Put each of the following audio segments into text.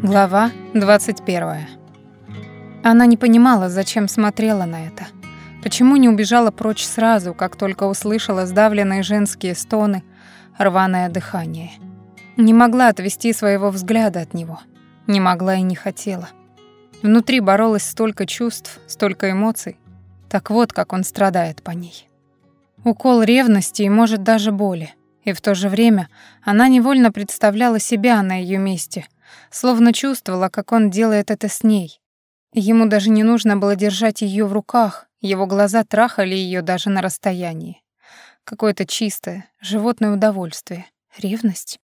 Глава 21. Она не понимала, зачем смотрела на это. Почему не убежала прочь сразу, как только услышала сдавленные женские стоны, рваное дыхание. Не могла отвести своего взгляда от него. Не могла и не хотела. Внутри боролось столько чувств, столько эмоций. Так вот, как он страдает по ней. Укол ревности и, может, даже боли. И в то же время она невольно представляла себя на ее месте — словно чувствовала, как он делает это с ней. Ему даже не нужно было держать ее в руках, его глаза трахали ее даже на расстоянии. Какое-то чистое, животное удовольствие, ревность.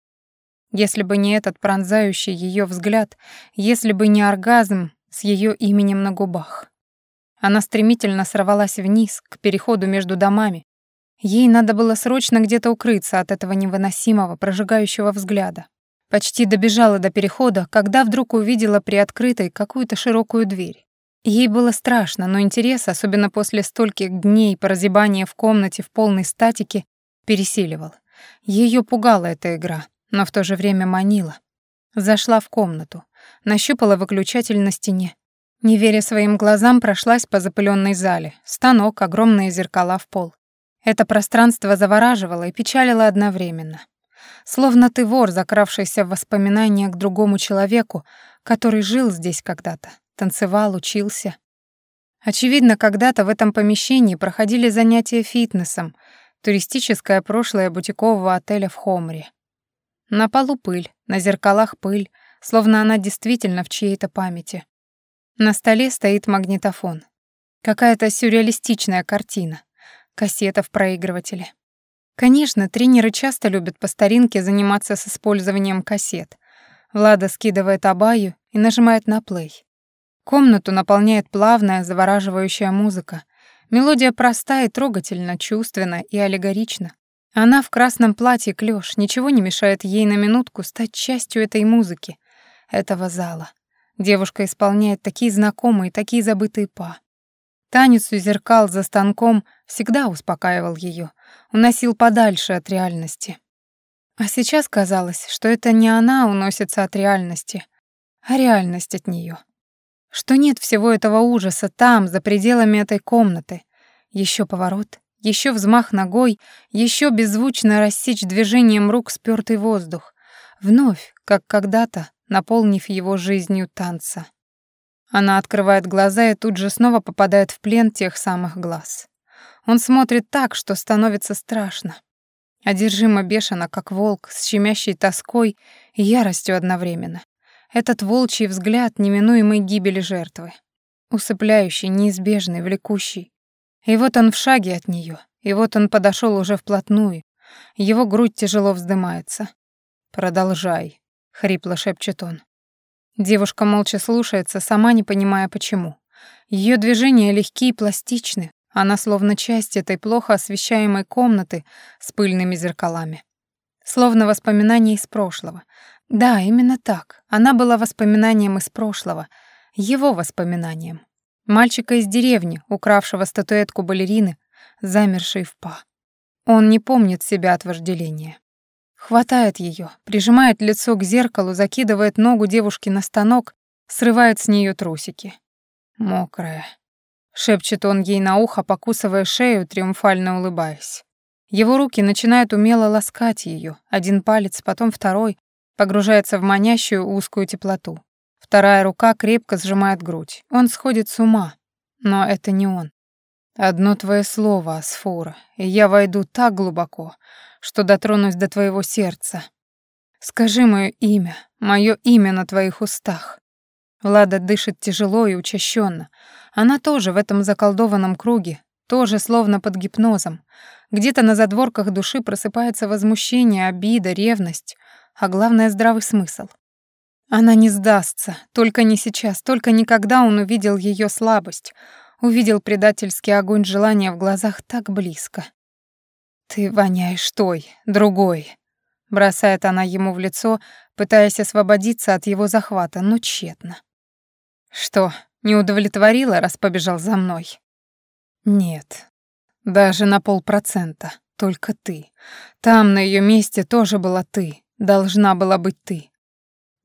Если бы не этот пронзающий ее взгляд, если бы не оргазм с ее именем на губах. Она стремительно сорвалась вниз, к переходу между домами. Ей надо было срочно где-то укрыться от этого невыносимого, прожигающего взгляда. Почти добежала до перехода, когда вдруг увидела приоткрытой какую-то широкую дверь. Ей было страшно, но интерес, особенно после стольких дней прозябания в комнате в полной статике, пересиливал. Ее пугала эта игра, но в то же время манила. Зашла в комнату, нащупала выключатель на стене. Не веря своим глазам, прошлась по запыленной зале. Станок, огромные зеркала в пол. Это пространство завораживало и печалило одновременно. Словно ты вор, закравшийся в воспоминания к другому человеку, который жил здесь когда-то, танцевал, учился. Очевидно, когда-то в этом помещении проходили занятия фитнесом, туристическое прошлое бутикового отеля в Хомре. На полу пыль, на зеркалах пыль, словно она действительно в чьей-то памяти. На столе стоит магнитофон. Какая-то сюрреалистичная картина. Кассета в проигрывателе. Конечно, тренеры часто любят по старинке заниматься с использованием кассет. Влада скидывает абаю и нажимает на плей. Комнату наполняет плавная, завораживающая музыка. Мелодия проста и трогательна, чувственна и аллегорична. Она в красном платье клёш, ничего не мешает ей на минутку стать частью этой музыки, этого зала. Девушка исполняет такие знакомые, такие забытые па. Танец у зеркал за станком всегда успокаивал ее, уносил подальше от реальности. А сейчас казалось, что это не она уносится от реальности, а реальность от нее. Что нет всего этого ужаса там, за пределами этой комнаты. Еще поворот, еще взмах ногой, еще беззвучно рассечь движением рук спёртый воздух. Вновь, как когда-то, наполнив его жизнью танца. Она открывает глаза и тут же снова попадает в плен тех самых глаз. Он смотрит так, что становится страшно. Одержимо бешено, как волк, с щемящей тоской и яростью одновременно. Этот волчий взгляд неминуемой гибели жертвы. Усыпляющий, неизбежный, влекущий. И вот он в шаге от нее, и вот он подошел уже вплотную. Его грудь тяжело вздымается. «Продолжай», — хрипло шепчет он. Девушка молча слушается, сама не понимая почему. Ее движения легкие и пластичны, она словно часть этой плохо освещаемой комнаты с пыльными зеркалами. Словно воспоминание из прошлого. Да, именно так. Она была воспоминанием из прошлого, его воспоминанием. Мальчика из деревни, укравшего статуэтку балерины, замершей в па. Он не помнит себя от вожделения. Хватает ее, прижимает лицо к зеркалу, закидывает ногу девушки на станок, срывает с нее трусики. Мокрая. Шепчет он ей на ухо, покусывая шею, триумфально улыбаясь. Его руки начинают умело ласкать ее, один палец, потом второй, погружается в манящую узкую теплоту. Вторая рука крепко сжимает грудь. Он сходит с ума, но это не он. Одно твое слово, Асфура, и я войду так глубоко, что дотронусь до твоего сердца. Скажи мое имя, мое имя на твоих устах. Влада дышит тяжело и учащенно. Она тоже в этом заколдованном круге, тоже словно под гипнозом. Где-то на задворках души просыпается возмущение, обида, ревность, а главное — здравый смысл. Она не сдастся, только не сейчас, только никогда он увидел ее слабость, увидел предательский огонь желания в глазах так близко. «Ты воняешь той, другой», — бросает она ему в лицо, пытаясь освободиться от его захвата, но тщетно. «Что, не удовлетворила, раз побежал за мной?» «Нет, даже на полпроцента, только ты. Там, на ее месте, тоже была ты, должна была быть ты.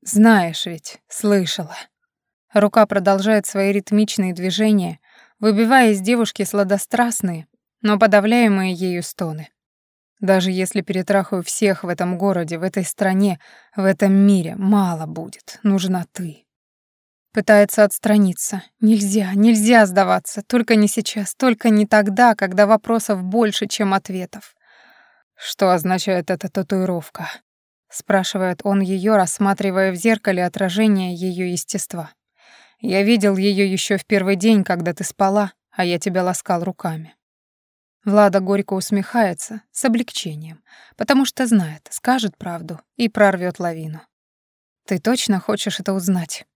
Знаешь ведь, слышала. Рука продолжает свои ритмичные движения, выбивая из девушки сладострастные, но подавляемые ею стоны. Даже если перетрахаю всех в этом городе, в этой стране, в этом мире, мало будет. Нужна ты. Пытается отстраниться. Нельзя, нельзя сдаваться. Только не сейчас, только не тогда, когда вопросов больше, чем ответов. Что означает эта татуировка? спрашивает он ее, рассматривая в зеркале отражение ее естества. Я видел ее еще в первый день, когда ты спала, а я тебя ласкал руками. Влада горько усмехается с облегчением, потому что знает, скажет правду и прорвет лавину. Ты точно хочешь это узнать?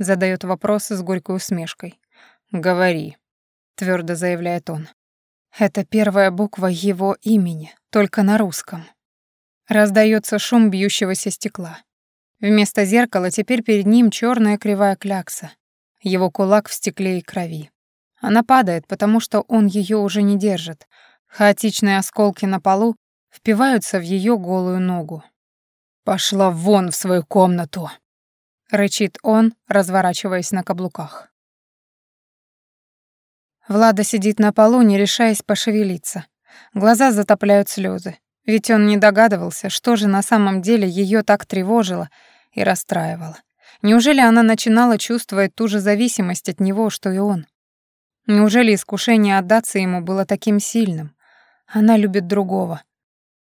Задает вопрос с горькой усмешкой. Говори, твердо заявляет он. Это первая буква его имени, только на русском. Раздается шум бьющегося стекла. Вместо зеркала теперь перед ним черная кривая клякса. Его кулак в стекле и крови. Она падает, потому что он ее уже не держит. Хаотичные осколки на полу впиваются в ее голую ногу. «Пошла вон в свою комнату!» — рычит он, разворачиваясь на каблуках. Влада сидит на полу, не решаясь пошевелиться. Глаза затопляют слезы. Ведь он не догадывался, что же на самом деле ее так тревожило и расстраивало. Неужели она начинала чувствовать ту же зависимость от него, что и он? Неужели искушение отдаться ему было таким сильным? Она любит другого.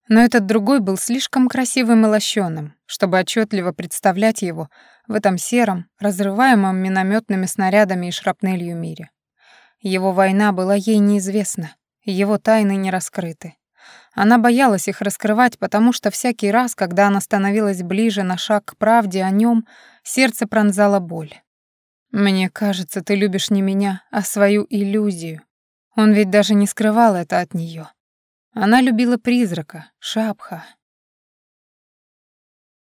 Но этот другой был слишком красивым и лощеным, чтобы отчетливо представлять его в этом сером, разрываемом минометными снарядами и шрапнелью мире. Его война была ей неизвестна, его тайны не раскрыты. Она боялась их раскрывать, потому что всякий раз, когда она становилась ближе на шаг к правде о нем, сердце пронзала боль. «Мне кажется, ты любишь не меня, а свою иллюзию». Он ведь даже не скрывал это от нее. Она любила призрака, шапха,